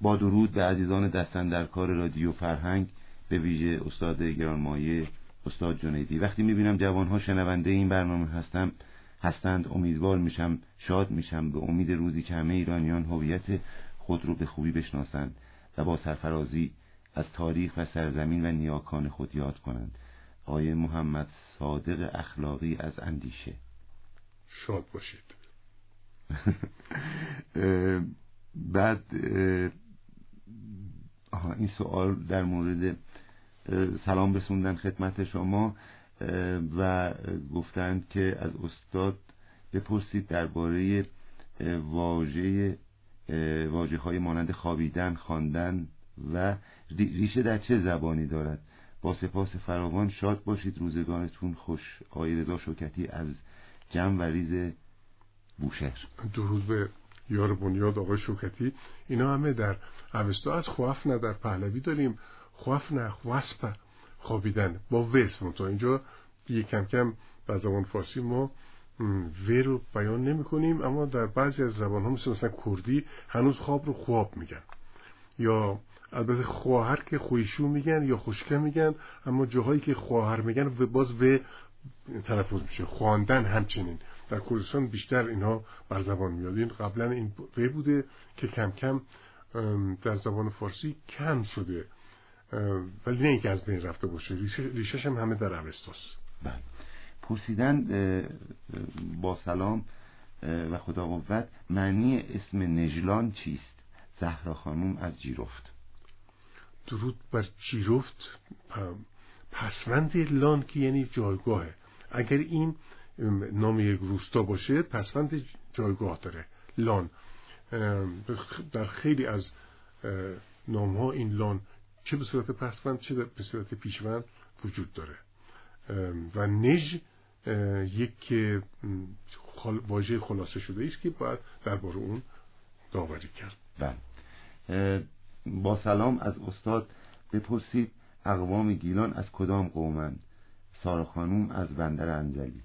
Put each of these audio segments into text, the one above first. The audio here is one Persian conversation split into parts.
با درود به عزیزان دستن در کار رادیو فرهنگ به ویژه استاد گرانمایه استاد جنیدی. وقتی می‌بینم جوانها شنونده این برنامه هستم هستند امیدوار میشم شاد میشم به امید روزی که همه ایرانیان هویت خود رو به خوبی بشناسند و با سرفرازی از تاریخ و سرزمین و نیاکان خود یاد کنند. آقای محمد صادق اخلاقی از اندیشه. شاد باشید. بعد این سوال در مورد سلام رسوندن خدمت شما و گفتند که از استاد بپرسید درباره واژه واجه های مانند خوابیدن خواندن و ریشه در چه زبانی دارد. با سپاس فراوان شاد باشید روزگارتون خوش. آقای رضا شوکتی از جمع و ریز بوشهر. درود به یار بنیاد آقای شوکتی. اینا همه در اوستا از خوافنه در پهلوی داریم. خوافنه خواسپه خوابیدن. با وسم تا اینجا دیگه کم کم به زبان فارسی ما و رو بیان نمی کنیم اما در بعضی از زبان ها مثل مثلا کردی هنوز خواب رو خواب میگن. یا البته خواهر که خویشو میگن یا خوشکه میگن اما جاهایی که خواهر میگن و باز و تلفظ میشه خواندن همچنین. در کردستان بیشتر اینها بر زبان میاد. این قبلا این و بوده که کم کم در زبان فارسی کم شده. ولی نه اینکه از بین رفته باشه. ریشش هم همه در اوستاست بله. پرسیدن با سلام و خدا قوت معنی اسم نجلان چیست؟ زهرا خانوم از جیرفت. درود بر جیرفت. پسوند لان که یعنی جایگاهه. اگر این نام یک روستا باشه پسوند جایگاه داره. لان. در خیلی از نام ها این لان چه به صورت پسوند چه به صورت پیشوند وجود داره. و نژ یک واژه خلاصه شده است که باید درباره اون داوری کرد. بله. با سلام از استاد بپرسید اقوام گیلان از کدام قومند؟ سارا خانوم از بندر انزلی.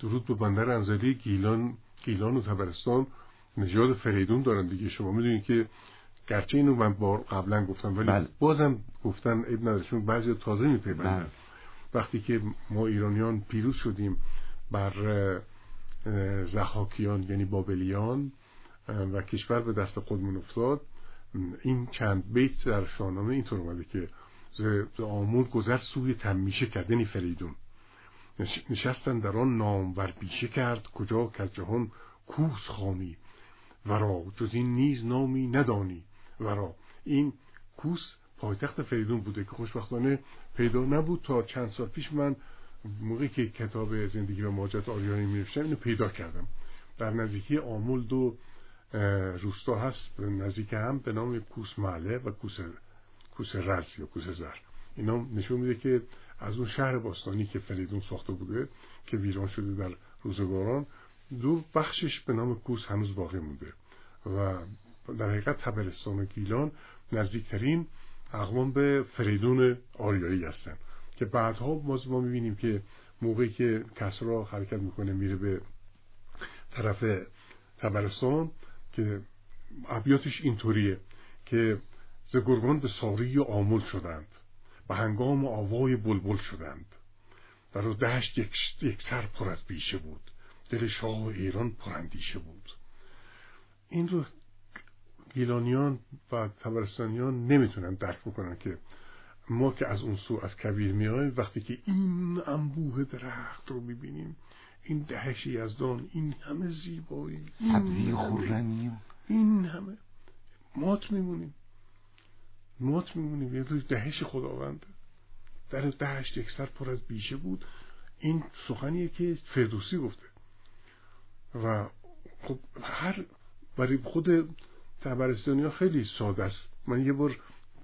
درود به بندر انزلی. گیلان گیلان و تبرستان نژاد فریدون دارن دیگه. شما می‌دونید که گرچه اینو من بار قبلا گفتم ولی بله. بازم گفتن عیب نداره چون بعضی تازه میپیوندن. بله. وقتی که ما ایرانیان پیروز شدیم بر زحاکیان یعنی بابلیان و کشور به دست خودمون افتاد این چند بیت در شاهنامه اینطور اومده که ز آمور گذر سوی تمیشه کرد یعنی فریدون. نشستن در آن نامور بیشه کرد کجا که از جهان کوس خانی ورا جز این نیز نامی ندانی. ورا این کوس پایتخت فریدون بوده که خوشبختانه پیدا نبود تا چند سال پیش من موقعی که کتاب زندگی و ماجرات آریانی می اینو پیدا کردم. در نزدیکی آمول دو روستا هست نزدیک هم به نام کوس معله و کوس کوس رز یا کوس زر اینا نشون میده که از اون شهر باستانی که فریدون ساخته بوده که ویران شده در روزگاران دو بخشش به نام کوس هنوز باقی مونده. و در حقیقت تبرستان و گیلان نزدیکترین اقوام به فریدون آریایی هستن. که بعدها ما می‌بینیم که موقعی که کسرا حرکت می‌کنه میره به طرف تبرستان که ابیاتش اینطوریه که زگرگان به ساری آمل شدند. و هنگام آوای بلبل شدند. در دشت یک, یک سر پر از بیشه بود. دل شاه ایران پرندیشه بود. این رو گیلانیان و تبرستانیان نمی‌تونن درک بکنن که ما که از اون سو از کبیر میایم وقتی که این انبوه درخت رو می‌بینیم این دهش یزدان این همه زیبایی این خورمی این همه مات میمونیم. مات میمونیم. یه روز دهش خداونده. در دهشت یک سر پر از بیشه بود. این سخنیه که فردوسی گفته. و خب هر برای خود تبرستانی ها خیلی ساده است. من یه بار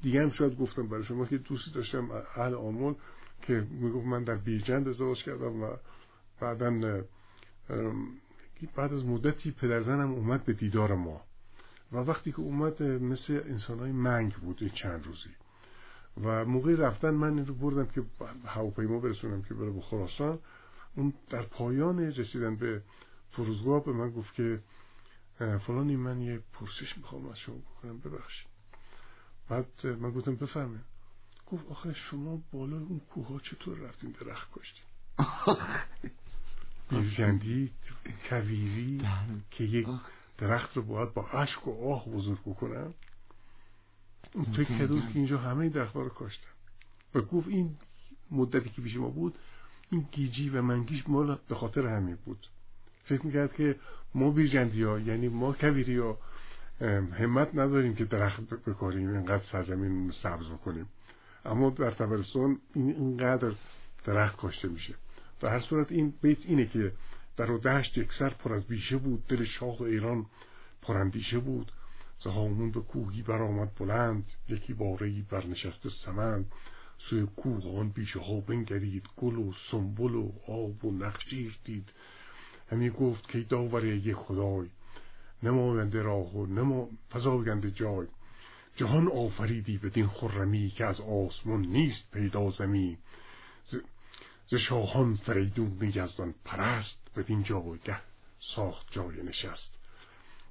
دیگه هم شاید گفتم برای شما که دوستی داشتم اهل آمول که می‌گفت من در بیرجند ازدواج کردم و بعدا بعد از مدتی پدرزنم اومد به دیدار ما. و وقتی که اومد مثل انسان های منگ بود چند روزی. و موقعی رفتن من این رو بردم که هواپیما برسونم که بره به خراسان اون در پایان رسیدن به فرودگاه به من گفت که فلانی من یه پرسش می‌خوام از شما بکنم ببخشید. بعد من گفتم بفهمه گفت آخه شما بالا اون کوه ها چطور رفتین درخت کاشتین بیرجندی کویری بله. که یک درخت رو باید با عشق و آه بزرگ اون فکر کرد که اینجا همه درخت رو کاشتن. و گفت این مدتی که پیش ما بود این گیجی و منگیش مال به خاطر همین بود. فکر می‌کرد که ما بیرجندی ها یعنی ما کویری ها همت نداریم که درخت بکاریم اینقدر سرزمین سبز بکنیم. اما در تبرستان این اینقدر درخت کاشته میشه. در هر صورت این بیت اینه که در و دشت یک سر پر از بیشه بود دل شاه ایران پرندیشه بود. زهامون به کوهی برآمد بلند یکی بارهی برنشست سمند. سوی کوه آن بیشه ها بنگرید گل و سنبل و آب و نخشیر دید. همی گفت که داوره یک خدای نماینده راه و نما فضاینده جای. جهان آفریدی بدین خرمی که از آسمان نیست پیدا زمی ز شاهان فریدون یزدان پرست بدین جایگه ساخت جای نشست.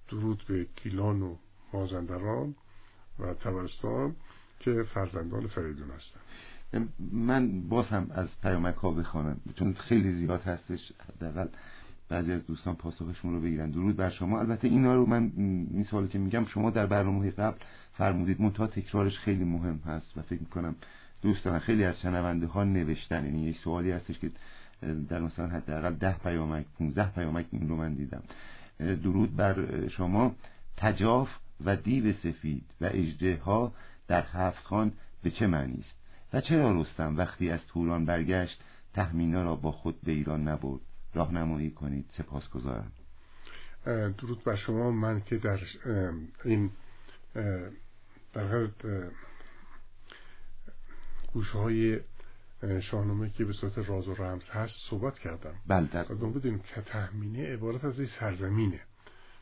درود به گیلان و مازندران و تبرستان که فرزندان فریدون هستن. من باز هم از پیامک ها بخوانم. چون خیلی زیاد هستش حداقل بعضی از دوستان پاسخشون رو بگیرن. درود بر شما. البته اینا رو من این سوالی که میگم شما در برنامه قبل فرمودید. منتها تکرارش خیلی مهم هست و فکر می‌کنم دوستان خیلی از شنونده ها نوشتن. یعنی یک سوالی هستش که در مثلا حداقل ده پیامک 15 پیامک این رو من دیدم. درود بر شما. تجاف و دیو سفید و اجده ها در هفت خان به چه معنی است؟ و چرا رستم وقتی از توران برگشت تهمینا را با خود به ایران نبرد؟ راهنمایی کنید. سپاسگزارم. درود بر شما. من که در این در گوشه های شاهنامه که به صورت راز و رمز هست صحبت کردم. بله بدونیم که تحمینه عبارت از این سرزمینه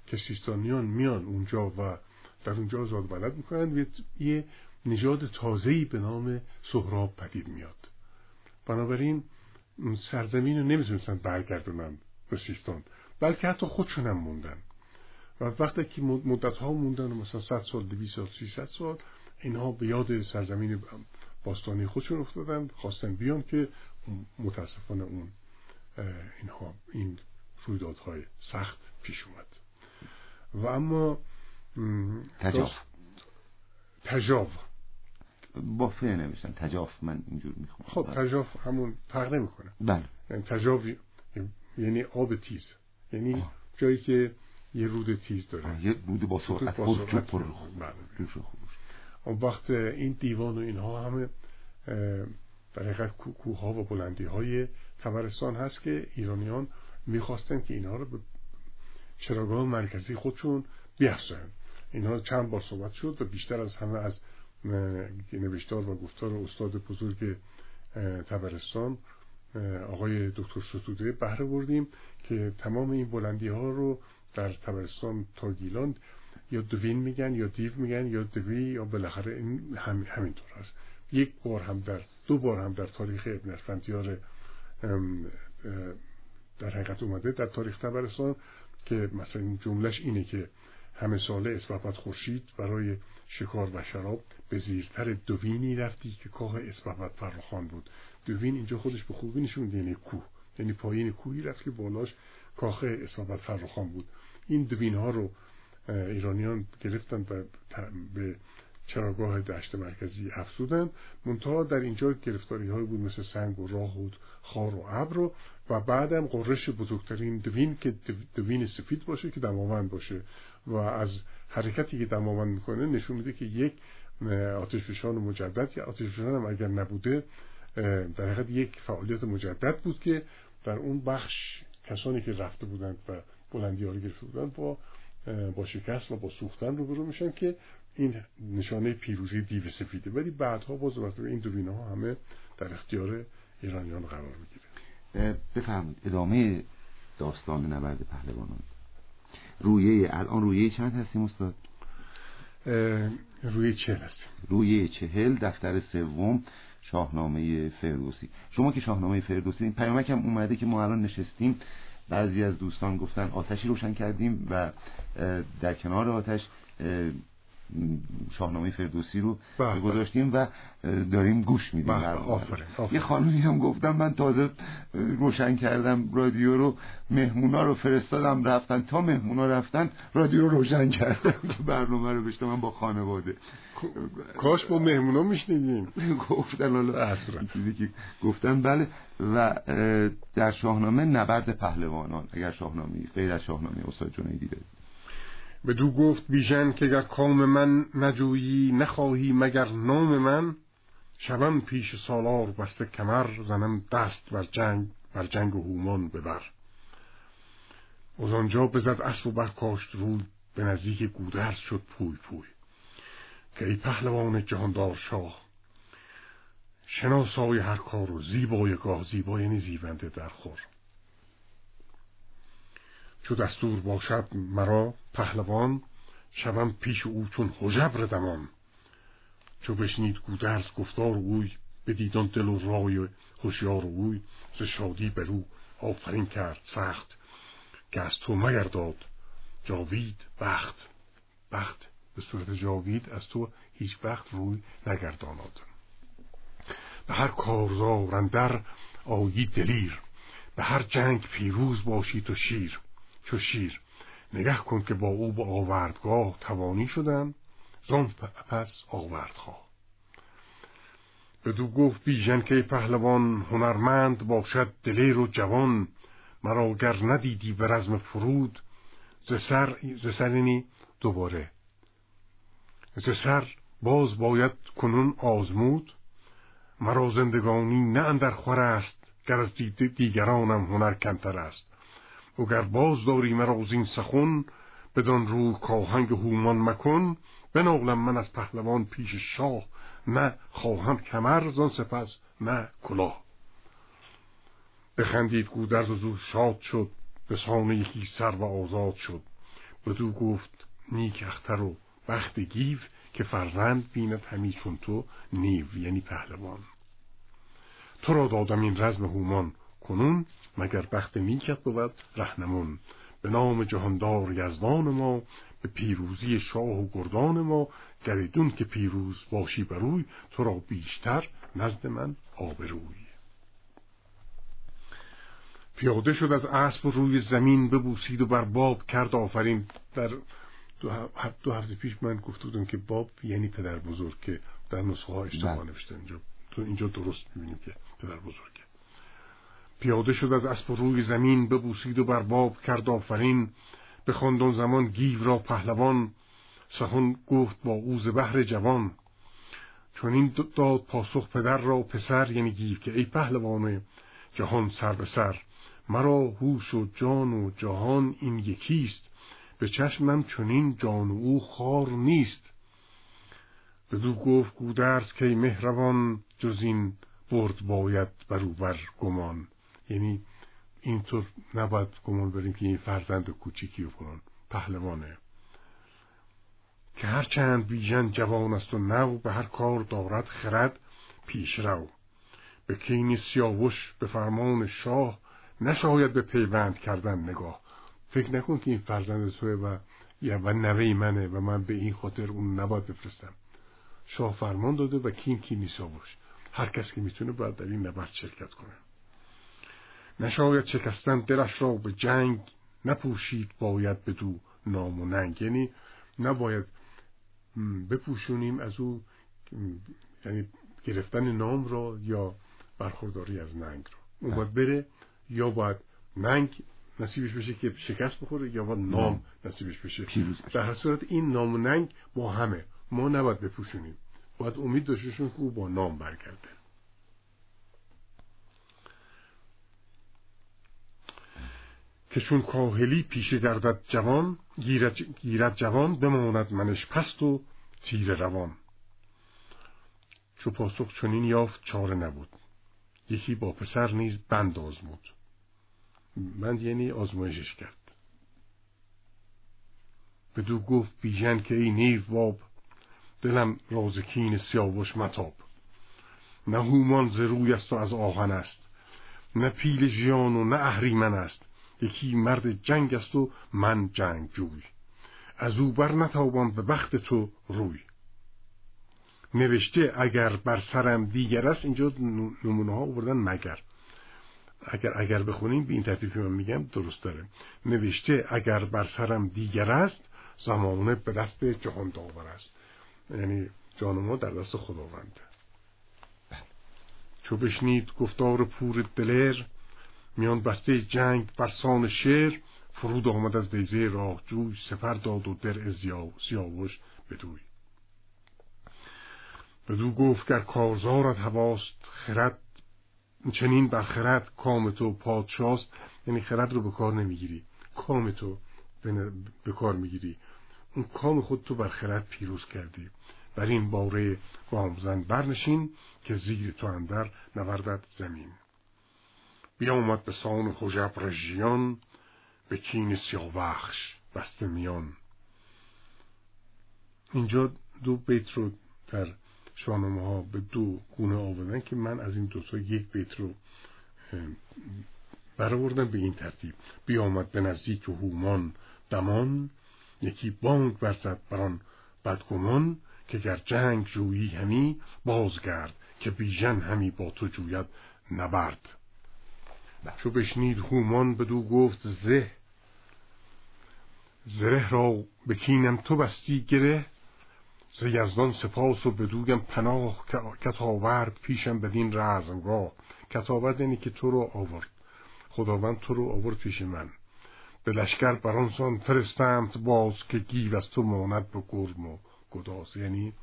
که سیستانیان میان اونجا و در اونجا زاد بلد می‌کنن یه نژاد تازه‌ای به نام سهراب پدید میاد. بنابراین سرزمین رو نمی‌تونستن برگردونن به سیستان بلکه حتی خودشون هم موندن. و وقتی که مدت ها موندن مثلا 100 سال 200 سال 300 سال اینها به یاد سرزمین باستانی خودشون افتادن خواستن بیان که متاسفانه اون اینها این رویدادهای سخت پیش اومد. و اما تجاف. تجاف. با فعل نمیشن تجاف من اینجور می‌خوام خب بله. تجاف همون فرق نمی‌کنه. بله. یعنی تجاف یعنی آب تیز. یعنی جایی که یه رود تیز داره. یه رود با سرعت پر پر اون وقت این دیوان و اینها همه در حقیقت کوه ها و بلندی های تبرستان هست که ایرانیان می‌خواستن که اینها رو به چراگاه مرکزی خودشون بیافزایند اینها چند بار صحبت شد و بیشتر از همه از نوشتار و گفتار استاد بزرگ تبرستان آقای دکتر ستوده بهره بردیم که تمام این بلندی ها رو در تبرستان تا گیلان یا دوین میگن یا دیو میگن یا دوی یا بالاخره این هم همینطور هست. یک بار هم در دو بار هم در تاریخ ابن اسفندیار در حقیقت اومده در تاریخ تبرستان که مثلا جملش اینه که همه ساله اسبابت خورشید برای شکار و شراب به زیرتر دوینی رفتی که کاه اسبابت فرخان بود. دوین اینجا خودش به خوبی نشون یعنی کوه. یعنی پایین کوهی رفت که بالاش کاخ اسبابت فرخان بود. این دوین ها رو ایرانیان گرفتن و به چراگاه دشت مرکزی افزودن. منتها در اینجا گرفتاری های بود مثل سنگ و راه و خار و ابر و بعدم قررش بزرگترین دوین که دوین سفید باشه که دماوند باشه. و از حرکتی که دماوند می‌کنه نشون میده که یک آتش فشان مجدد یا آتش فشان هم اگر نبوده در حقیقت یک فعالیت مجدد بود که در اون بخش کسانی که رفته بودند و بلندی ها رو گرفته بودند با با شکست و با سوختن روبرو میشن که این نشانه پیروزی دیو سفیده. ولی بعدها باز وقتی این دوینه ها همه در اختیار ایرانیان قرار می‌گیره. بفرمایید ادامه داستان نبرد پهلوانان. رویه الان رویه چند هستیم استاد؟ روی چهل هستیم. روی چهل دفتر سوم شاهنامه فردوسی. شما که شاهنامه فردوسی این پیامک هم اومده که ما الان نشستیم. بعضی از دوستان گفتن آتشی روشن کردیم و در کنار آتش شاهنامه فردوسی رو بله، بله. گذاشتیم و داریم گوش میدیم. بله،. یه خانمی هم گفتم من تازه روشن کردم رادیو رو مهمونا رو فرستادم رفتن. تا مهمونا رفتن رادیو رو روشن کردم که برنامه رو بشتم با خانواده. کاش با مهمونا میشنیدیم. گفتن حالا. چیزی که گفتن بله. و در شاهنامه نبرد پهلوانان اگر شاهنامه غیر از شاهنامه استاد جنیدی دارید. بدو گفت بیژن که گر کام من نجویی نخواهی مگر نام من شوم پیش سالار بسته کمر زنم دست بر جنگ بر جنگ هومان ببر. از آنجا بزد اسب و برکاشت روی به نزدیک گودرز شد پوی پوی. که ای پهلوان جهاندار شاه شناسای هر کار و زیبای گاه زیبا یعنی زیونده در خور. چو دستور باشد مرا پهلوان شوم پیش او چون حجبر دمان. چو بشنید گودرز گفتار اوی بدیدان دل و رای هوشیار اوی ز شادی بر او آفرین کرد سخت. که از تو مگرداد جاوید بخت. بخت به صورت جاوید از تو هیچ وقت روی نگرداناد به هر کارزار اندر آیی دلیر به هر جنگ پیروز باشی تو شیر. چو شیر. نگه کن که با او به آوردگاه توانی شدن. زان پس آوردخواه بدو گفت بیژن که پهلوان هنرمند باشد دلیر و جوان. مرا گر ندیدی به رزم فرود ز سر ز دوباره. ز سر باز باید کنون آزمود. مرا زندگانی نه اندر خور است گر از دیگرانم هنر کمتر است. وگر باز داری مرا زین سخن بدان رو کاهنگ هومان مکن. بنالم من از پهلوان پیش شاه نه خواهم کمر زان سپس نه کلاه. بخندید گودرز از او شاد شد به سان یکی سر و آزاد شد. بدو گفت نیک اختر و بخت گیو که فرزند بیند همی چون تو نیو یعنی پهلوان. تو را دادم این رزم هومان کنون مگر بخت نیکت بود رهنمون. به نام جهاندار یزدان ما به پیروزی شاه و گردان ما. گریدون که پیروز باشی بروی تو را بیشتر نزد من آبروی. پیاده شد از اسب و روی زمین ببوسید و بر باب کرد آفرین. در دو هفته, دو هفته پیش من گفته بودم که باب یعنی پدر بزرگ که در نسخه ها اشتباه بله. نوشته. اینجا تو اینجا درست می‌بینیم که پدر بزرگه. پیاده شد از اسب روی زمین ببوسید و بر باب کرد آفرین. بخواند آن زمان گیو را پهلوان. سخن گفت با او ز بهر جوان. چون این داد پاسخ پدر را پسر یعنی گیو که ای پهلوان جهان سر به سر. مرا هوش و جان و جهان این یکیست. به چشمم چنین جان و او خار نیست. بدو گفت گودرز که ای مهربان جز این برد باید برو بر گمان یعنی اینطور نباید گمان بریم که این فرزند کوچیکی و فلان پهلوانه. که هر چند بیژن جوان است و نو به هر کار دارد خرد پیش رو. به کین سیاوش به فرمان شاه نشاید به پیوند کردن نگاه. فکر نکن که این فرزند توه و یا و نوه منه و من به این خاطر اون نباید بفرستم. شاه فرمان داده و کین کینی سیاوش هر کس که می‌تونه باید در این نبرد شرکت کنه. نشاید شکستن دلش را به جنگ نپوشید باید بدو نام و ننگ. یعنی نباید بپوشونیم از او یعنی گرفتن نام را یا برخورداری از ننگ را. اون باید بره یا باید ننگ نصیبش بشه که شکست بخوره یا باید نام نصیبش بشه. در هر صورت این نام و ننگ با همه. ما نباید بپوشونیم. باید امید داشته که او با نام برگرده. که چون کاهلی پیشه گردد جوان گیرد, جوان بماند منش پست و تیر روان. چو پاسخ چنین یافت چاره نبود. یکی با پسر نیز بند آزمود. بند یعنی آزمایشش کرد. بدو گفت بیژن که ای نیو باب دلم رازکین سیاوش متاب. نه هومان ز روی است و از آهن است. نه پیل ژیان و نه اهریمن است. یکی مرد جنگ است و من جنگ جوی از او بر نتابان به بخت تو روی. نوشته اگر بر سرم دیگر است اینجا نمونه ها آوردن مگر. اگر اگر بخونیم به این ترتیب که من میگم درست داره. نوشته اگر بر سرم دیگر است زمانه به دست جهان داور است. یعنی جان ما در دست خداونده. چو بشنید گفتار پور دلیر میان بسته جنگ برسان شیر فرود آمد از دیزه راه جوی سپر داد و درع سیاوش بدوی. بدو گفت گر کارزارت هواست خرد چنین بر خرد کام تو پادشاست. یعنی خرد رو به کار نمی‌گیری کام تو به کار می‌گیری. اون کام خود تو بر خرد پیروز کردی. بر این باره گامزن برنشین که زیر تو اندر نوردد زمین. بیامد به سان خجب رژیان به کین سیاوخش بسته میان. اینجا دو بیت رو در شاهنامه ها به دو گونه آوردن که من از این دوتا یک بیت رو برآوردم به این ترتیب. بیامد به نزدیک هومان دمان یکی بانگ برزد بران بدگمان که گر جنگ جویی همی بازگرد که بیژن همی با تو جوید نبرد. چو بشنید هومان بدو گفت زه. زره را بکینم تو بستی گره. ز یزدان سپاس و بدویم پناه کتاورد پیشم بدین رزمگاه. کتاورد یعنی که تو رو آورد. خداوند تو رو آورد پیش من. به لشکر برانسان فرستمت باز که گیو از تو ماند به گرم و گداز. یعنی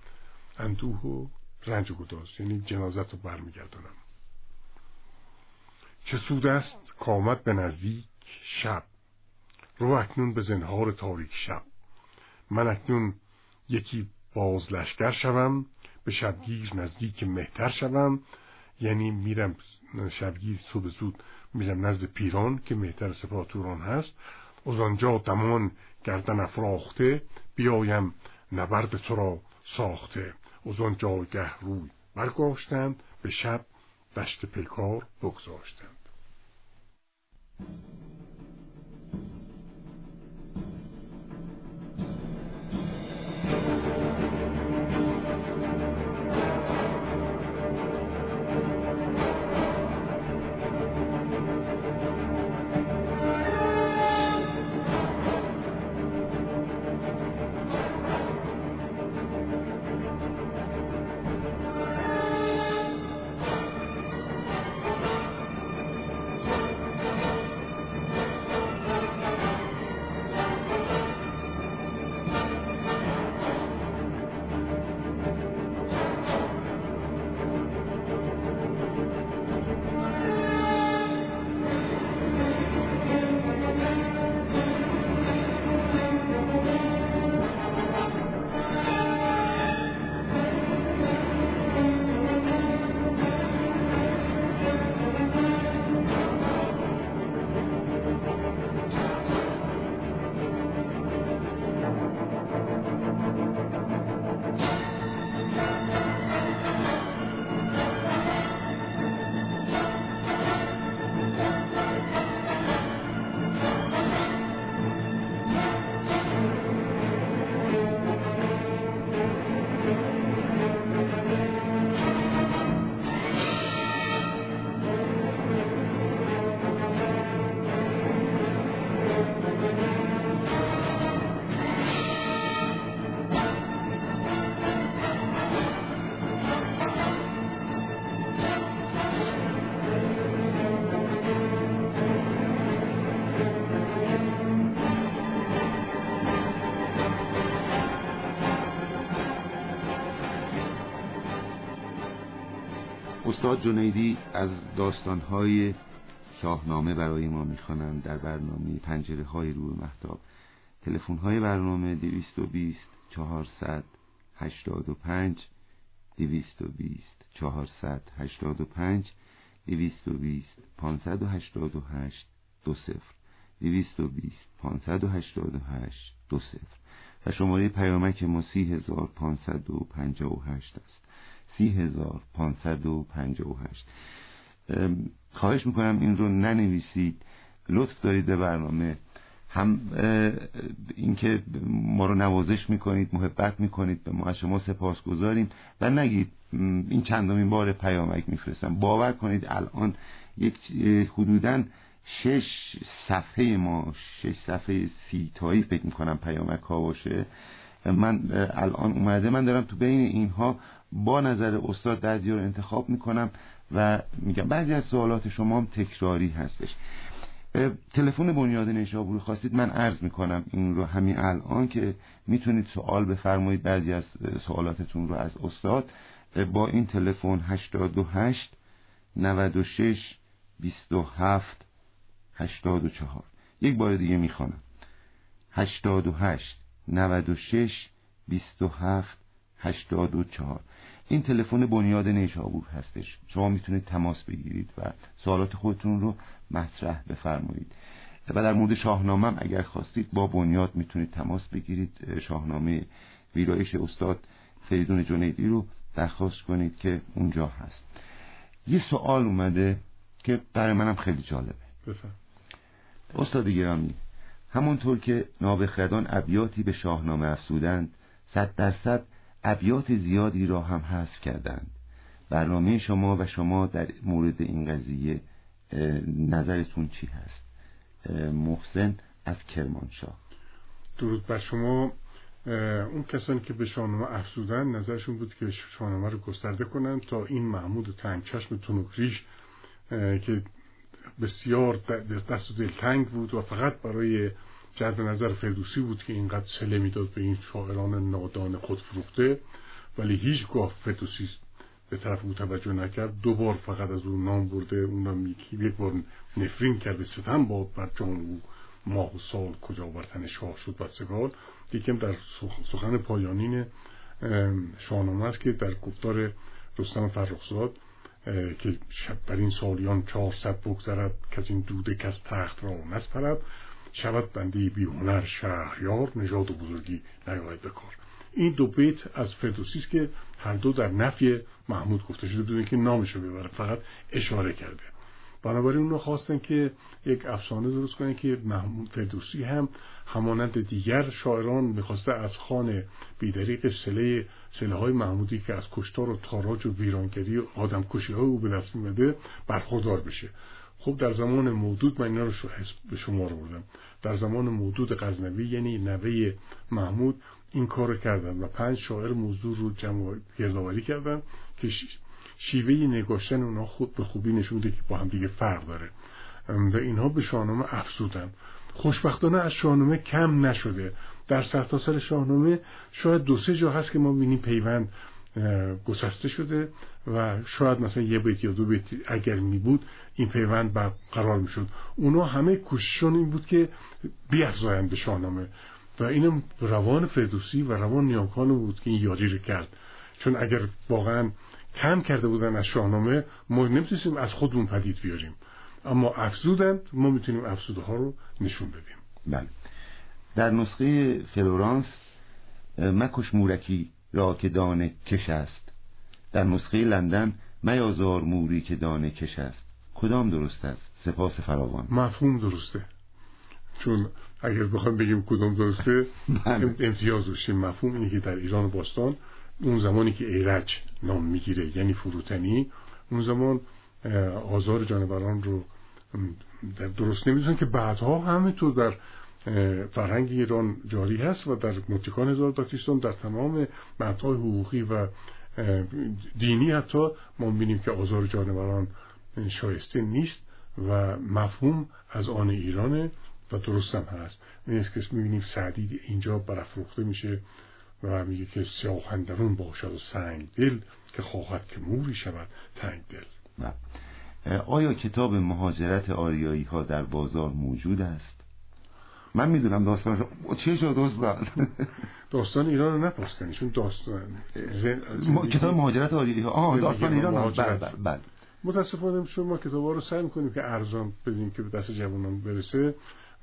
اندوه و رنج و گداز. یعنی جنازت رو برمیگردونم. چه سود است کامت به نزدیک شب. رو اکنون به زنهار تاریک شب. من اکنون یکی باز لشکر شوم به شبگیر نزدیک مهتر شوم. یعنی میرم شبگیر صبح زود میرم نزد پیران که مهتر سپاه توران هست. از آنجا دمان گردن افراخته بیایم نبرد تو را ساخته. از آن جایگه روی برگاشتند به شب دشت پیکار بگذاشتند うん。استاد جنیدی از داستانهای شاهنامه برای ما می‌خوانند در برنامه پنجره های روی محتاب. تلفن های برنامه 220 400 85 220 400 85 220 588 دو سفر 220 588 دو سفر و شماره پیامک ما 3558 است. سی هزار پانصد و پنجاه و هشت. خواهش می‌کنم این رو ننویسید. لطف دارید به برنامه. هم اینکه ما رو نوازش می‌کنید محبت می‌کنید به ما از شما سپاس گذاریم. و نگید این چندمین بار پیامک میفرستم. باور کنید الان یک حدودا شش صفحه ما شش صفحه سی تایی فکر می‌کنم پیامک ها باشه. من الان اومده. من دارم تو بین اینها با نظر استاد بعضی رو انتخاب می‌کنم و میگم بعضی از سوالات شما هم تکراری هستش. تلفن بنیاد نیشابور خواستید من عرض می‌کنم این رو همین الان که می‌تونید سوال بفرمایید بعضی از سوالاتتون رو از استاد. با این تلفن 828 96 27 84 یک بار دیگه می‌خوانم. 88 96 27 84 این تلفن بنیاد نیشابور هستش. شما می‌تونید تماس بگیرید و سوالات خودتون رو مطرح بفرمایید. و در مورد شاهنامه اگر خواستید با بنیاد می‌تونید تماس بگیرید. شاهنامه ویرایش استاد فریدون جنیدی رو درخواست کنید که اونجا هست. یه سوال اومده که برای منم خیلی جالبه. بفرم. استاد گرامی همونطور که نابخردان ابیاتی به شاهنامه افسودند صد درصد ابیات زیادی را هم حذف کردند. برنامه شما و شما در مورد این قضیه نظرتون چی هست؟ محسن از کرمانشاه. درود بر شما. اون کسانی که به شاهنامه افزودن نظرشون بود که شاهنامه رو گسترده کنند تا این محمود تنگ چشم که بسیار دست و دل تنگ بود و فقط برای جلب نظر فردوسی بود که اینقدر سله می‌داد به این شاعران نادان خود فروخته ولی هیچگاه فردوسی به طرف او توجه نکرد. دو بار فقط از او نام برده اونم یک بار نفرین کرده ستم باد بر جان او. ماه و سال کجا برتن شاه شد بستگال دیگم در سخن پایانین شاهنامه است که در گفتار رستم فرخزاد که بر این سالیان چهارصد بگذرد که از این دوده کس تخت را نسپرد. شود بنده بی هنر شهریار نژاد و بزرگی نیاید بکار این دو بیت از فردوسی است که هر دو در نفی محمود گفته شده بدون که نامش رو ببره فقط اشاره کرده. بنابراین اونو خواستن که یک افسانه درست کنن که محمود فردوسی هم همانند دیگر شاعران می‌خواسته از خان بیدریق سله سله های محمودی که از کشتار و تاراج و ویرانگری و آدم کشی های او به دست میمده برخوردار بشه. خب در زمان مودود من اینا رو به شما رو بردم. در زمان مودود غزنوی یعنی نوه محمود این کار کردن و پنج شاعر مزدور رو جمع گردآوری کردن که شیوه نگاشتن اونها خود به خوبی نشونده که با هم دیگه فرق داره. و اینها به شاهنامه افزودن. خوشبختانه از شاهنامه کم نشده. در سرتاسر شاهنامه شاید دو سه جا هست که ما بینیم پیوند گسسته شده و شاید مثلا یه بیت یا دو بیت اگر می بود این پیوند برقرار می شد. اونا همه کوششون این بود که بیافزایند به شاهنامه و اینم روان فردوسی و روان نیاکان بود که این یاری رو کرد. چون اگر واقعا کم کرده بودن از شاهنامه ما نمی‌تونستیم از خودمون پدید بیاریم. اما افزودند ما می‌تونیم افزوده ها رو نشون بدیم. بله. در نسخه فلورانس مکش مورکی را که دانه کش است. در نسخه لندن میازار موری که دانه کش است. کدام درست است؟ سپاس فراوان. مفهوم درسته. چون اگر بخوام بگیم کدام درسته بله. امتیاز روشیم مفهوم اینه که در ایران باستان اون زمانی که ایرج نام می‌گیره یعنی فروتنی اون زمان آزار جانوران رو درست نمی‌دونن که بعدها همینطور در فرهنگ ایران جاری هست و در متکان هزار باتیستان در تمام متنهای حقوقی و دینی حتی ما بینیم که آزار جانوران شایسته نیست و مفهوم از آن ایرانه و درست هم هست. این که می‌بینیم سعدی اینجا برافروخته میشه و میگه که سیاهندرون باشد و سنگ دل که خواهد که موری شود تنگ دل آیا کتاب مهاجرت آریایی ها در بازار موجود است؟ من می‌دونم داستان چه شد داستان داستان ایران رو نپرستن چون داستان کتاب مهاجرت آریایی ها آه داستان ایران بله بله, بله. متاسفانه چون ما کتاب ها رو سعی می‌کنیم که ارزان بدیم که به دست جوانان برسه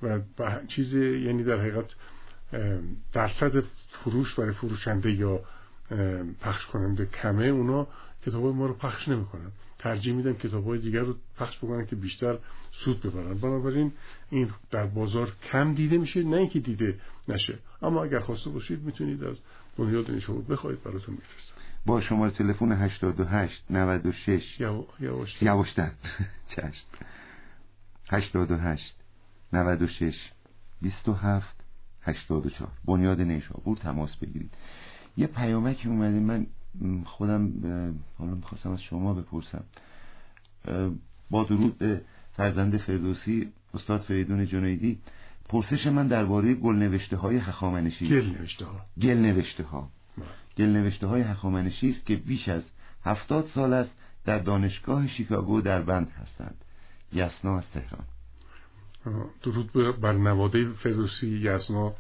و چیز یعنی در حقیقت درصد فروش برای فروشنده یا پخش کننده کمه اونا کتاب ما رو پخش نمی‌کنن. ترجیح میدن کتاب های دیگر رو پخش بکنن که بیشتر سود ببرن. بنابراین این در بازار کم دیده میشه نه اینکه دیده نشه. اما اگر خواسته باشید می‌تونید از بنیاد نشون بخواید براتون میفرستم. با شماره تلفن 88 96 یواش یواشتر چشم. 88 96 27 84 بنیاد نیشابور تماس بگیرید. یه پیامکی اومده من خودم حالا می‌خواستم از شما بپرسم. با درود به فرزند فردوسی استاد فریدون جنیدی پرسش من درباره گل نوشته های هخامنشی. گل نوشته ها گل نوشته ها بله. گل نوشته های هخامنشی است که بیش از هفتاد سال است در دانشگاه شیکاگو در بند هستند. یسنا از تهران. درود بر نواده فردوسی یسنا.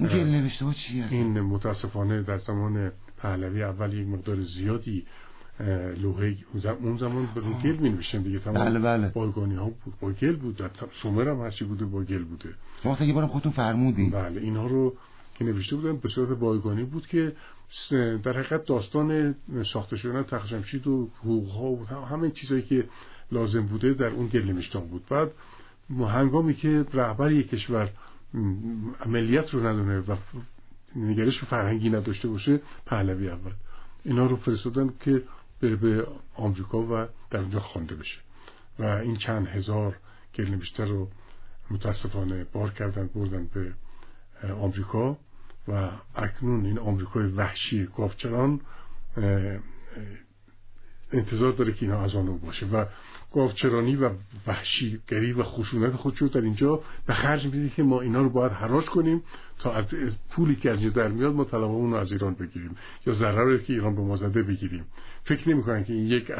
گل نوشته ها چی هست؟ این متاسفانه در زمان پهلوی اول یک مقدار زیادی لوحه اون زمان به رو گل می نوشتن دیگه تمام بله بله. بایگانی ها بود. با گل بود. در سومر هم هرچی بوده با گل بوده. شما یه بارم خودتون فرمودین. بله اینها رو که نوشته بودن به صورت بایگانی بود که در حقیقت داستان ساخته شدن تخشمشید و حقوق ها و همه چیزایی که لازم بوده در اون گل نوشتن بود. بعد هنگامی که رهبر یک کشور عملیات رو ندونه و نگرش فرهنگی نداشته باشه پهلوی اول. اینا رو فرستادن که بره به آمریکا و در اونجا خوانده بشه. و این چند هزار گل رو متاسفانه بار کردن بردن به آمریکا و اکنون این آمریکای وحشی گافچران انتظار داره که اینا از آن باشه. و گاوچرانی و وحشیگری و خشونت خودشو در اینجا به خرج میده که ما اینا رو باید حراج کنیم تا از پولی که از در میاد ما اون رو از ایران بگیریم. یا ضرر که ایران به ما زده بگیریم. فکر نمی‌کنن که این یک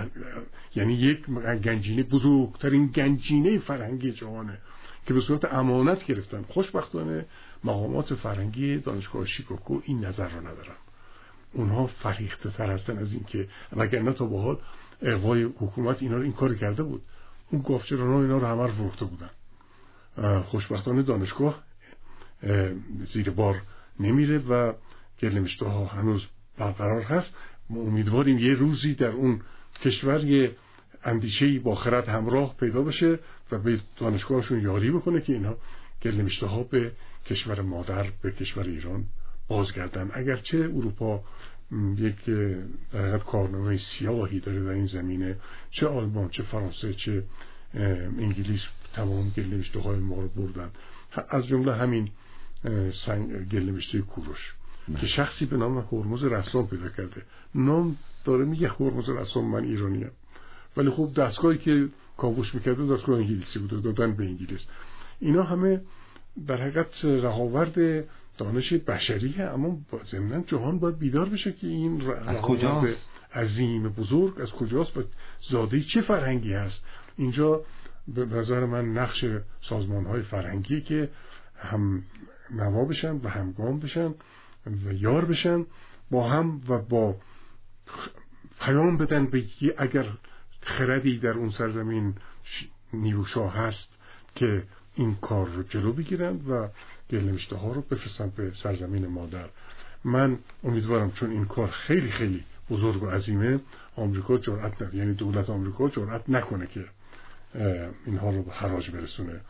یعنی یک گنجینه بزرگترین گنجینه فرهنگی جهانه که به صورت امانت گرفتن. خوشبختانه مقامات فرهنگی دانشگاه شیکاگو این نظر رو ندارن. اونها فریخته تر هستن از اینکه وگرنه تا به حال اقوای حکومت اینا رو این کار کرده بود. اون گافچران ها اینا رو همه رو فروخته بودن. خوشبختانه دانشگاه زیر بار نمیره و گلمشته ها هنوز برقرار هست. ما امیدواریم یه روزی در اون کشور یه اندیشه با خرد همراه پیدا بشه و به دانشگاهشون یاری بکنه که اینا گلنوشته ها به کشور مادر به کشور ایران بازگردن اگرچه اروپا یک در کارنامه سیاهی داره در این زمینه چه آلمان چه فرانسه چه انگلیس تمام گل های ما رو بردن. از جمله همین سنگ گل کوروش که شخصی به نام هرمز رسام پیدا کرده. نام داره میگه هرمز رسام من ایرانیم ولی خب دستگاهی که کاوش می‌کرده دستگاه انگلیسی بوده دادن به انگلیس. اینا همه در حقیقت رهاورد دانش بشریه اما ضمنا جهان باید بیدار بشه که این از عظیم بزرگ از کجاست و زاده چه فرهنگی هست؟ اینجا به نظر من نقش سازمان های فرهنگی که هم نوا بشن و همگام بشن و یار بشن با هم و با پیام بدن به اگر خردی در اون سرزمین نیروشاه هست که این کار رو جلو بگیرن و دلنوشته ها رو بفرستن به سرزمین مادر. من امیدوارم چون این کار خیلی خیلی بزرگ و عظیمه آمریکا جرأت نه یعنی دولت آمریکا جرأت نکنه که اینها رو به حراج برسونه.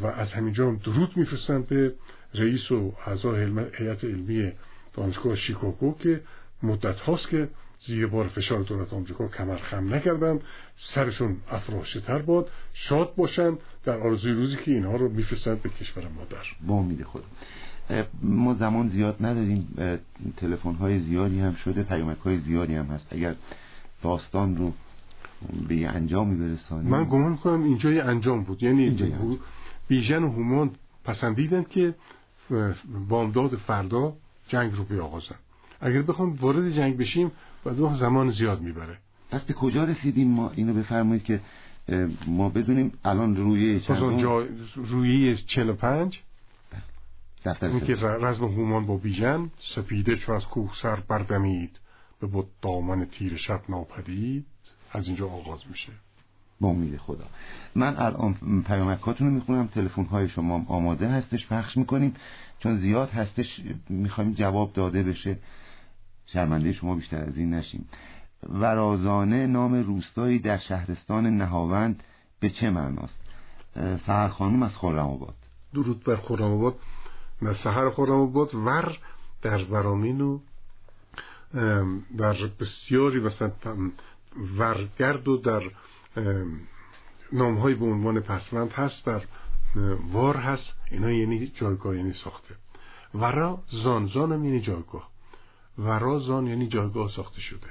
و از همینجا هم درود میفرستن به رئیس و اعضای هیئت علمی دانشگاه شیکاگو که مدت هاست که زیر بار فشار دولت آمریکا کمر خم نکردن. سرشون افراشه تر باد. شاد باشن در آرزوی روزی که اینها رو میفرستند به کشور مادر. با امید خود. ما زمان زیاد نداریم. تلفن های زیادی هم شده پیامک های زیادی هم هست. اگر داستان رو به یه انجامی برسانیم. من گمان کنم اینجا یه انجام بود. یعنی بیژن و هومان پسندیدن که بامداد فردا جنگ رو بیاغازن. اگر بخوام وارد جنگ بشیم و دو زمان زیاد می‌بره. پس به کجا رسیدیم ما؟ اینو بفرمایید که ما بدونیم الان رویه چند جا رویه 45 این که رزم هومان با بیژن سپیده چو از کوه سر بردمید. به بود دامن تیر شب ناپدید. از اینجا آغاز میشه. با امید خدا. من الان پیامکاتون رو می‌خونم. تلفن های شما آماده هستش. پخش می‌کنیم. چون زیاد هستش می‌خوایم جواب داده بشه. شرمنده شما بیشتر از این نشیم. ورازانه نام روستایی در شهرستان نهاوند به چه معناست؟ سهر خانم از خورم آباد. درود بر خورم آباد. سهر خورم آباد. ور در ورامین و در بسیاری مثلا ورگرد و در نامهای به عنوان پسوند هست در وار هست. اینا یعنی جایگاه یعنی ساخته. ورا زان زان هم یعنی جایگاه. ورا زان یعنی جایگاه ساخته شده.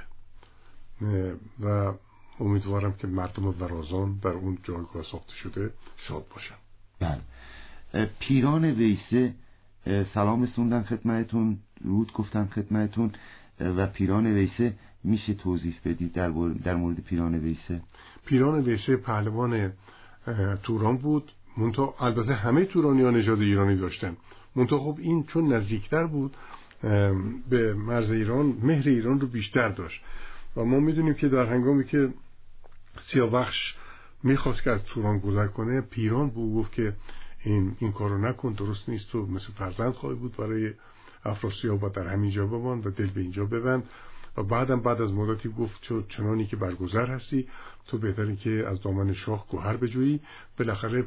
و امیدوارم که مردم ورازان در اون جایگاه ساخته شده شاد باشن. بله. پیران ویسه سلام سوندن خدمتون رود گفتن خدمتون و پیران ویسه میشه توضیح بدید در, در مورد پیران ویسه؟ پیران ویسه پهلوان توران بود. منتها البته همه تورانی ها نژاد ایرانی داشتن. منتها خب این چون نزدیکتر بود به مرز ایران مهر ایران رو بیشتر داشت. و ما می‌دونیم که در هنگامی که سیاوخش می‌خواست که از توران گذر کنه پیران به گفت که این, این کارو نکن درست نیست تو مثل فرزند خواهی بود برای افراسیاب و در همینجا بمان و دل به اینجا ببند. و بعدم بعد از مدتی گفت تو چنانی که برگذر هستی تو بهتری که از دامن شاه گوهر بجویی. بالاخره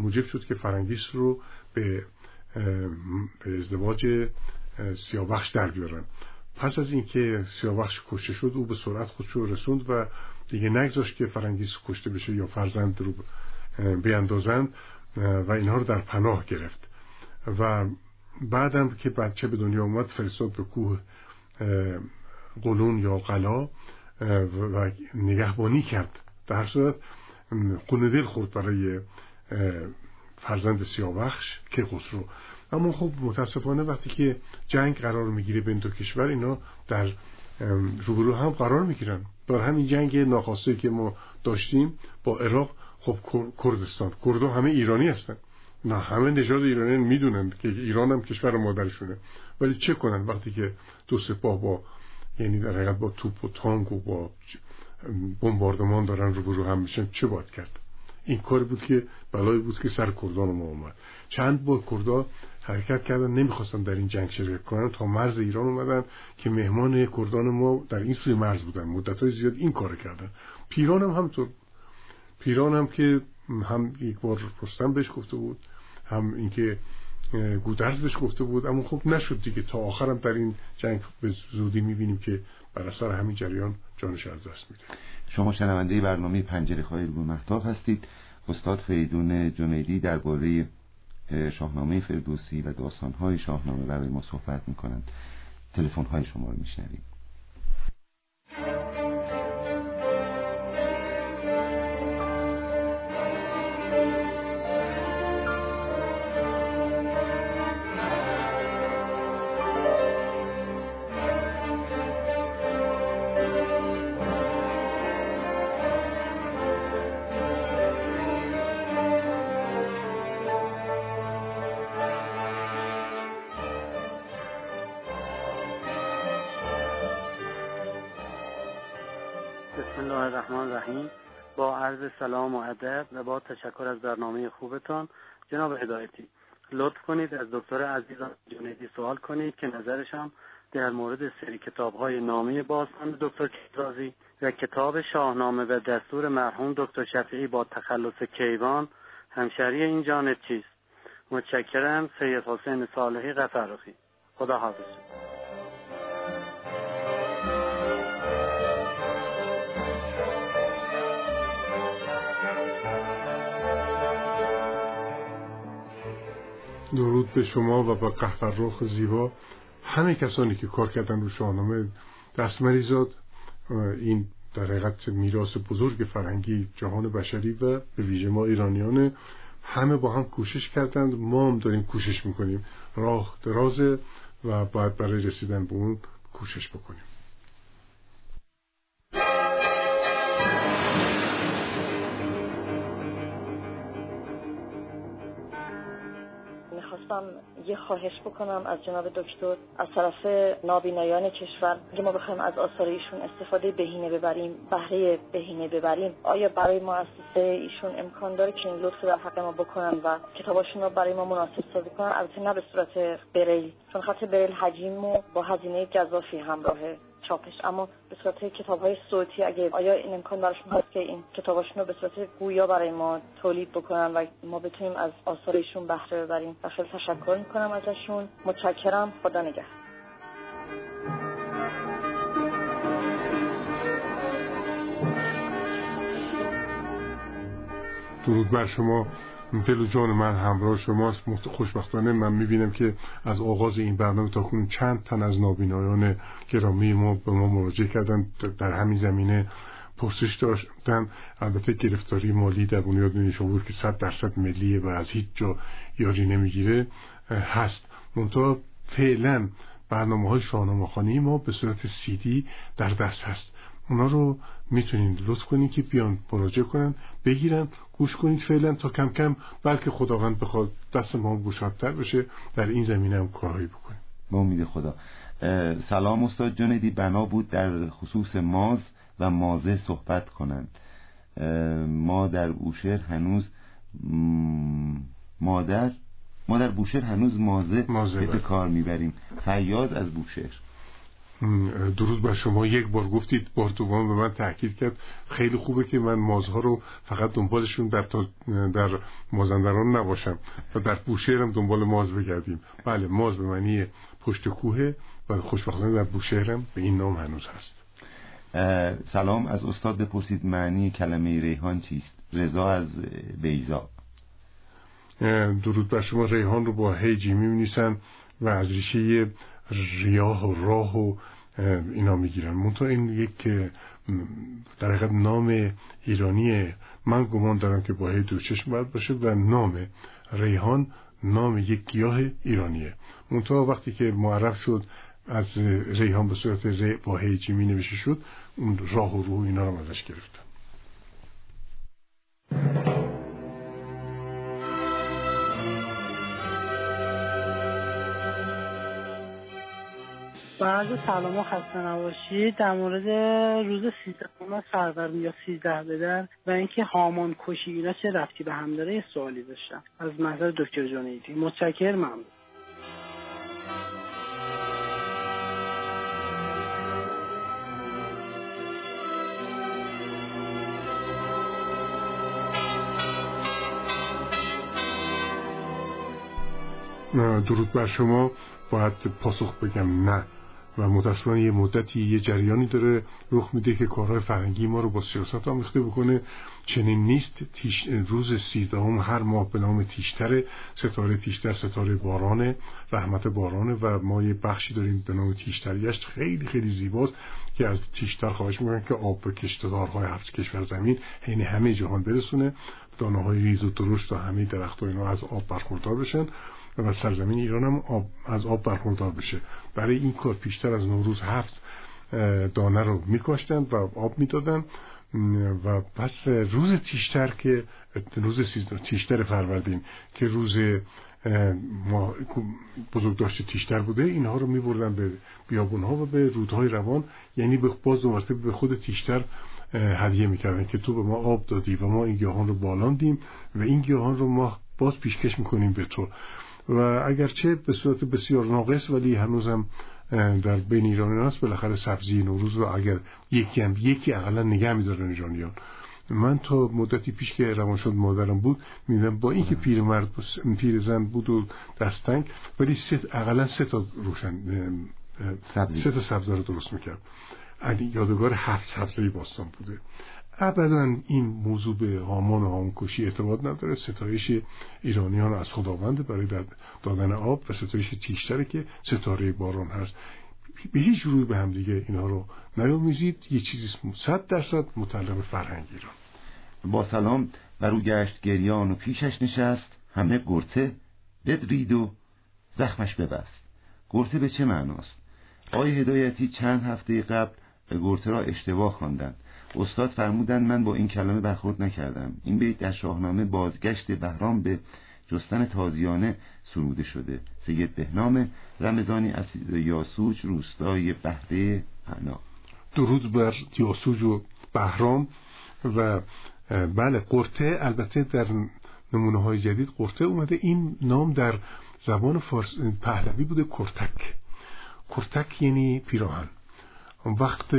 موجب شد که فرنگیس رو به به ازدواج سیاوخش در بیارن پس از اینکه سیاوخش کشته شد او به سرعت خودش رو رسوند و دیگه نگذاشت که فرنگیس کشته بشه یا فرزند رو بیاندازند و اینها رو در پناه گرفت. و بعدم که بچه به دنیا اومد فرستاد به کوه قلون یا قلا و نگهبانی کرد. در صورت قندل خورد برای فرزند سیاوخش که خسرو. اما خب متاسفانه وقتی که جنگ قرار می‌گیره بین دو کشور اینا در روبرو هم قرار می‌گیرن. در همین جنگ ناخواسته که ما داشتیم با عراق خب کردستان. کردها همه ایرانی هستن. نه همه نژاد ایرانی می‌دونن که ایران هم کشور مادرشونه. ولی چه کنن وقتی که دو سپاه با یعنی در حقیقت با توپ و تانک و با بمباردمان دارن رو هم میشن چه باید کرد؟ این کاری بود که بلایی بود که سر کردان ما اومد. چند بار کردا حرکت کردن. نمی‌خواستن در این جنگ شرکت کنن. تا مرز ایران اومدن که مهمان کردان ما در این سوی مرز بودن. مدت های زیاد این کار کردن. پیران هم همطور پیران هم که هم یک بار رستم بهش گفته بود هم اینکه گودرز بهش گفته بود. اما خب نشد دیگه. تا آخرم در این جنگ به زودی می‌بینیم که بر اثر همین جریان جانش از دست میده. شما شنونده برنامه پنجره خواهی رو هستید. استاد فریدون جنیدی درباره شاهنامه فردوسی و داستانهای شاهنامه برای ما صحبت می‌کنند. تلفن های شما رو میشنوید تشکر از برنامه خوبتان. جناب هدایتی لطف کنید از دکتر عزیزان جنیدی سوال کنید که نظرشم در مورد سری کتاب های نامی باستان دکتر کیرازی و کتاب شاهنامه و دستور مرحوم دکتر شفیعی با تخلص کیوان همشری این جانب چیست؟ متشکرم سید حسین صالحی غفرخی خدا حافظ درود به شما و به قهفرخ زیبا. همه کسانی که کار کردن رو شاهنامه دست مریزاد این در حقیقت میراث بزرگ فرهنگی جهان بشری و به ویژه ما ایرانیانه. همه با هم کوشش کردند. ما هم داریم کوشش می‌کنیم. راه درازه و باید برای رسیدن به اون کوشش بکنیم. می‌خواستم یه خواهش بکنم از جناب دکتر از طرف نابینایان کشور که ما بخوایم از آثار ایشون استفاده بهینه ببریم بهره بهینه ببریم. آیا برای مؤسسه ایشون امکان داره که این لطف در حق ما بکنن و کتاباشون رو برای ما مناسب سازی کنن؟ البته نه به صورت بریل. چون خط بریل حجیم و با هزینه گذافی همراهه. چاپش. اما به صورت کتاب های صوتی اگه آیا این امکان براشون هست که این کتاباشون رو به صورت گویا برای ما تولید بکنن و ما بتونیم از آثارشون بهره ببریم و خیلی تشکر می‌کنم ازشون. متشکرم. خدا نگه درود بر شما. جان من همراه شماست. خوشبختانه من می‌بینم که از آغاز این برنامه تا کنون چند تن از نابینایان گرامی ما به ما مراجعه کردن در همین زمینه پرسش داشتن البته گرفتاری مالی در بنیاد نشان بود که صد درصد ملیه و از هیچ جا یاری نمی‌گیره هست. منتها فعلا برنامه های شاهنامه ما به صورت سیدی در دست هست. اونا رو می‌تونین لطف کنید که بیان مراجعه کنن بگیرن گوش کنید فعلا تا کم کم بلکه خداوند بخواد دست ما گشادتر بشه در این زمینه هم کارهایی بکنیم. با امید خدا. سلام استاد جاندی بنا بود در خصوص ماز و مازه صحبت کنند. ما در بوشهر هنوز مادر ما در بوشهر هنوز مازه, مازه به. کار می‌بریم. فیاض از بوشهر. درود بر شما. یک بار گفتید بار دوم به من تاکید کرد. خیلی خوبه که من مازها رو فقط دنبالشون در, در مازندران نباشم و در بوشهرم دنبال ماز بگردیم. بله ماز به معنی پشت کوه و خوشبختانه در بوشهرم به این نام هنوز هست. سلام. از استاد بپرسید معنی کلمه ریحان چیست؟ رضا از بیزا درود بر شما. ریحان رو با هی جیمی می و از ریشه ریاه و راه و اینا می‌گیرن. منتها این یک در حقیقت نام ایرانیه من گمان دارم که با دو چشم باید باشه و نام ریحان نام یک گیاه ایرانیه. منتها وقتی که معرف شد از ریحان به صورت ری با هیجی می شد اون راه و روح اینا رو ازش گرفتن. بعد سلام و خسته نباشید. در مورد روز سیزدهم فروردین یا سیزده بدن و اینکه هامان کشی اینا چه رفتی به هم داره یه سوالی داشتم. از منظر دکتر جانیدی متشکر ممنون. درود بر شما. باید پاسخ بگم نه. و متاسفانه یه مدتی یه جریانی داره رخ میده که کارهای فرهنگی ما رو با سیاست آمیخته بکنه. چنین نیست. تیش روز سیزدهم هر ماه به نام تیشتر ستاره تیشتر ستاره بارانه. رحمت بارانه و ما یه بخشی داریم به نام تیشتر گشت خیلی خیلی زیباست که از تیشتر خواهش می‌کنن که آب به کشتزارهای هفت کشور زمین حین همه جهان برسونه. دانه های ریز و درشت تا همه درخت اینا از آب برخوردار بشن. و سرزمین ایران هم آب از آب برخوردار بشه. برای این کار پیشتر از نوروز هفت دانه رو میکاشتن و آب می‌دادن. و پس روز تیشتر که روز تیشتر فروردین که روز ما بزرگ داشته تیشتر بوده اینها رو میبردن به بیابون ها و به رودهای روان. یعنی به باز دو به خود تیشتر هدیه می‌کردن که تو به ما آب دادی و ما این گیاهان رو بالاندیم و این گیاهان رو ما باز پیشکش می‌کنیم به تو. و اگرچه به صورت بسیار ناقص ولی هنوزم در بین ایرانی هست بالاخره سبزی نوروز رو اگر یکی هم یکی اقلا نگه میدارن ایرانیان. من تا مدتی پیش که روان شد مادرم بود میدم با اینکه پیرمرد پیر زن بود و دستنگ ولی سه اقلا سه تا روشن سه تا سبزه رو درست می‌کرد. یادگار هفت سبزه باستان بوده. ابدا این موضوع به هامان و هامکشی اعتماد نداره. ستایش ایرانیان از خداوند برای دادن آب و ستایش تیشتره که ستاره باران هست. به هیچ روی به هم دیگه اینها رو نیامیزید. یه چیزی صد درصد متعلق فرهنگ ایران. با سلام و رو گشت گریان و پیشش نشست. همه گرته بدرید و زخمش ببست. گرته به چه معناست؟ آقای هدایتی چند هفته قبل گرته را اشتباه خواندند. استاد فرمودند من با این کلمه برخورد نکردم. این بیت در شاهنامه بازگشت بهرام به جستن تازیانه سروده شده. سید بهنام رمضانی از یاسوج روستای بهره عنا درود بر یاسوج و بهرام و بله قرته البته در نمونه های جدید قرته اومده. این نام در زبان فارس پهلوی بوده کرتک کرتک یعنی پیراهن. وقت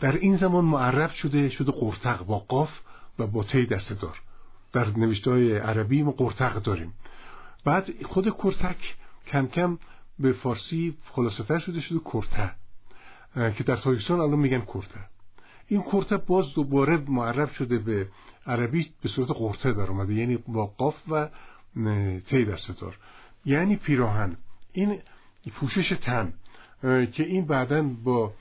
در این زمان معرب شده شده قرتق با قاف و با تی دسته دار در نوشته عربی ما قرتق داریم. بعد خود کرتک کم کم به فارسی خلاصتر شده شده کرته که در تاجیکستان الان میگن کرته این کرته باز دوباره معرب شده به عربی به صورت قرته در اومده یعنی با قاف و تی دسته دار یعنی پیراهن. این پوشش تن که این بعدا با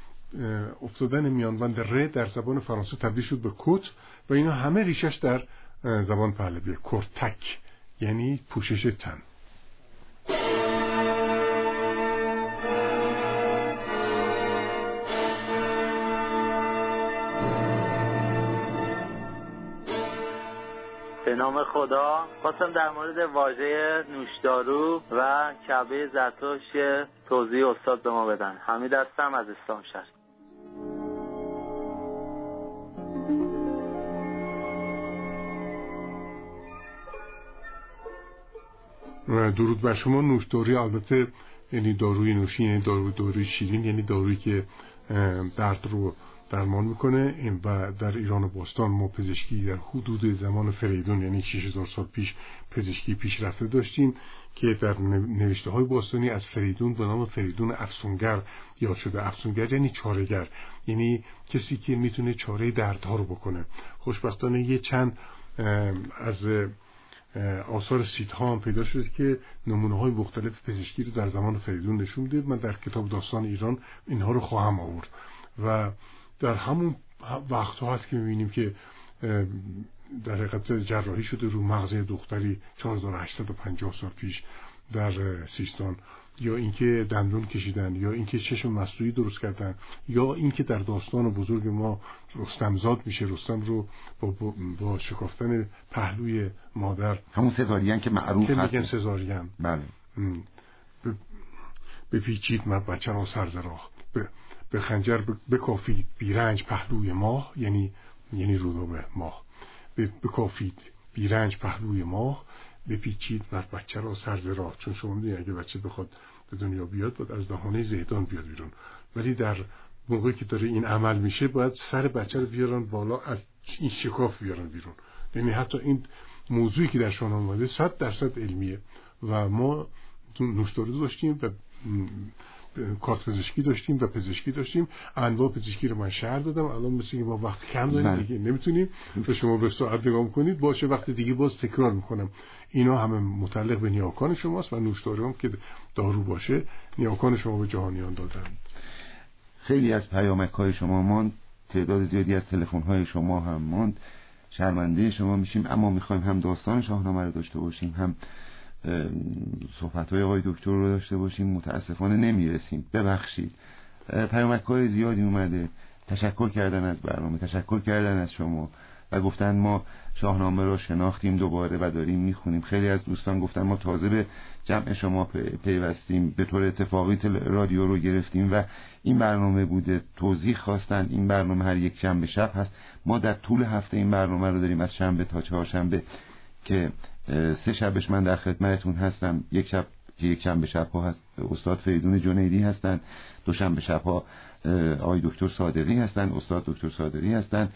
افتادن میانبند ر در زبان فرانسه تبدیل شد به کت و اینا همه ریشش در زبان پهلوی. کرتک یعنی پوشش تن. به نام خدا. خواستم در مورد واژه نوشدارو و کعبه زرتوش توضیح استاد به ما بدن. حمید هستم از اسلام شهر. درود بر شما. نوشداری البته یعنی داروی نوشین یعنی داروی داروی شیرین یعنی دارویی که درد رو درمان می‌کنه. و در ایران باستان ما پزشکی در حدود زمان فریدون یعنی 6000 سال پیش پزشکی پیشرفته داشتیم که در نوشته های باستانی از فریدون به نام فریدون افسونگر یاد شده. افسونگر یعنی چارگر یعنی کسی که می‌تونه چاره دردها رو بکنه. خوشبختانه یه چند از آثار سیدها هم پیدا شده که نمونه های مختلف پزشکی رو در زمان فریدون نشون میده من در کتاب داستان ایران اینها رو خواهم آورد. و در همون وقت ها هست که می‌بینیم که در حقیقت جراحی شده رو مغز دختری 4850 سال پیش در سیستان. یا اینکه دندون کشیدن یا اینکه چشم مصنوعی درست کردن یا اینکه در داستان بزرگ ما رستمزاد میشه. رستم رو با, با, شکافتن پهلوی مادر. همون سزارین که معروف که میگن سزارین. بله. بپیچید من بچه را سرزراخ به خنجر بکافید بیرنج پهلوی ماه یعنی یعنی رودابه ماه. بکافید بیرنج پهلوی ماه. بپیچید بر بچه را سرز راه. چون شما می‌دونید اگه بچه بخواد به دنیا بیاد باید از دهانه زهدان بیاد بیرون. ولی در موقعی که داره این عمل میشه باید سر بچه رو بیارن بالا از این شکاف بیارن بیرون. یعنی حتی این موضوعی که در شان آمده صد درصد علمیه. و ما نوشداری داشتیم و کارت پزشکی داشتیم و پزشکی داشتیم. انواع پزشکی رو من شهر دادم. الان مثل ما وقت کم داریم بله. دیگه نمی‌تونیم. به شما به ساعت نگاه کنید باشه وقت دیگه باز تکرار می‌کنم. اینا همه متعلق به نیاکان شماست و نوشداری هم که دارو باشه نیاکان شما به جهانیان دادن. خیلی از پیامک های شما ماند. تعداد زیادی از تلفن های شما هم ماند. شرمنده شما میشیم اما می‌خوایم هم داستان شاهنامه رو داشته باشیم هم صحبت های آقای دکتر رو داشته باشیم متاسفانه نمی‌رسیم. ببخشید. پیامک های زیادی اومده. تشکر کردن از برنامه تشکر کردن از شما. و گفتن ما شاهنامه رو شناختیم دوباره و داریم می‌خونیم. خیلی از دوستان گفتن ما تازه به جمع شما پیوستیم. به طور اتفاقی رادیو رو گرفتیم و این برنامه بوده. توضیح خواستن این برنامه هر یک شنبه شب هست. ما در طول هفته این برنامه رو داریم از شنبه تا چهارشنبه که سه شبش من در خدمتتون هستم. یک شب که یک شنبه شبها هست استاد فریدون جنیدی هستن. دو شنبه شبها آقای دکتر صادقی هستن استاد دکتر صادقی هستن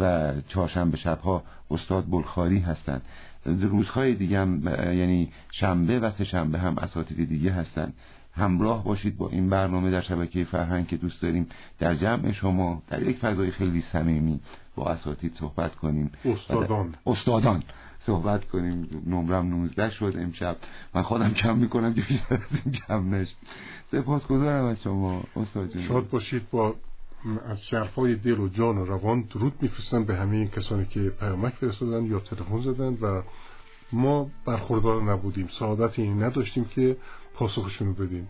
و چهارشنبه شبها استاد بلخاری هستن. روزهای دیگه هم یعنی شنبه و سه شنبه هم اساتید دیگه هستن. همراه باشید با این برنامه در شبکه فرهنگ که دوست داریم. در جمع شما در یک فضای خیلی صمیمی با اساتید صحبت کنیم. استادان. استادان. صحبت کنیم. نمرم 19 شد امشب. من خودم کم می‌کنم که بیشتر از این کم نشد سپاس گذارم از شما استاد شاد باشید. با از شرفای دل و جان و روان درود میفرستن به همه این کسانی که پیامک فرستادن یا تلفن زدن و ما برخوردار نبودیم. سعادت این نداشتیم که پاسخشون رو بدیم.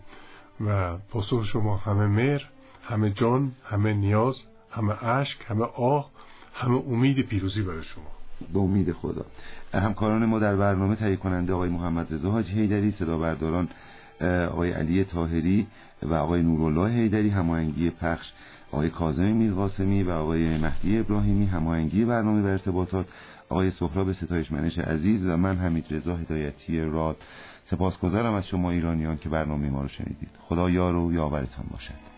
و پاسخ شما همه مهر همه جان همه نیاز همه عشق همه آه همه امید پیروزی برای شما. به امید خدا. همکاران ما در برنامه تهیه کننده آقای محمد رضا حاجی حیدری صدا برداران آقای علی تاهری و آقای نورالله حیدری هماهنگی پخش آقای کاظم میرقاسمی و آقای مهدی ابراهیمی هماهنگی برنامه و ارتباطات آقای سهراب ستایش منش عزیز و من حمید رضا هدایتی راد. سپاسگزارم از شما ایرانیان که برنامه ما رو شنیدید. خدا یار و یاورتان باشد.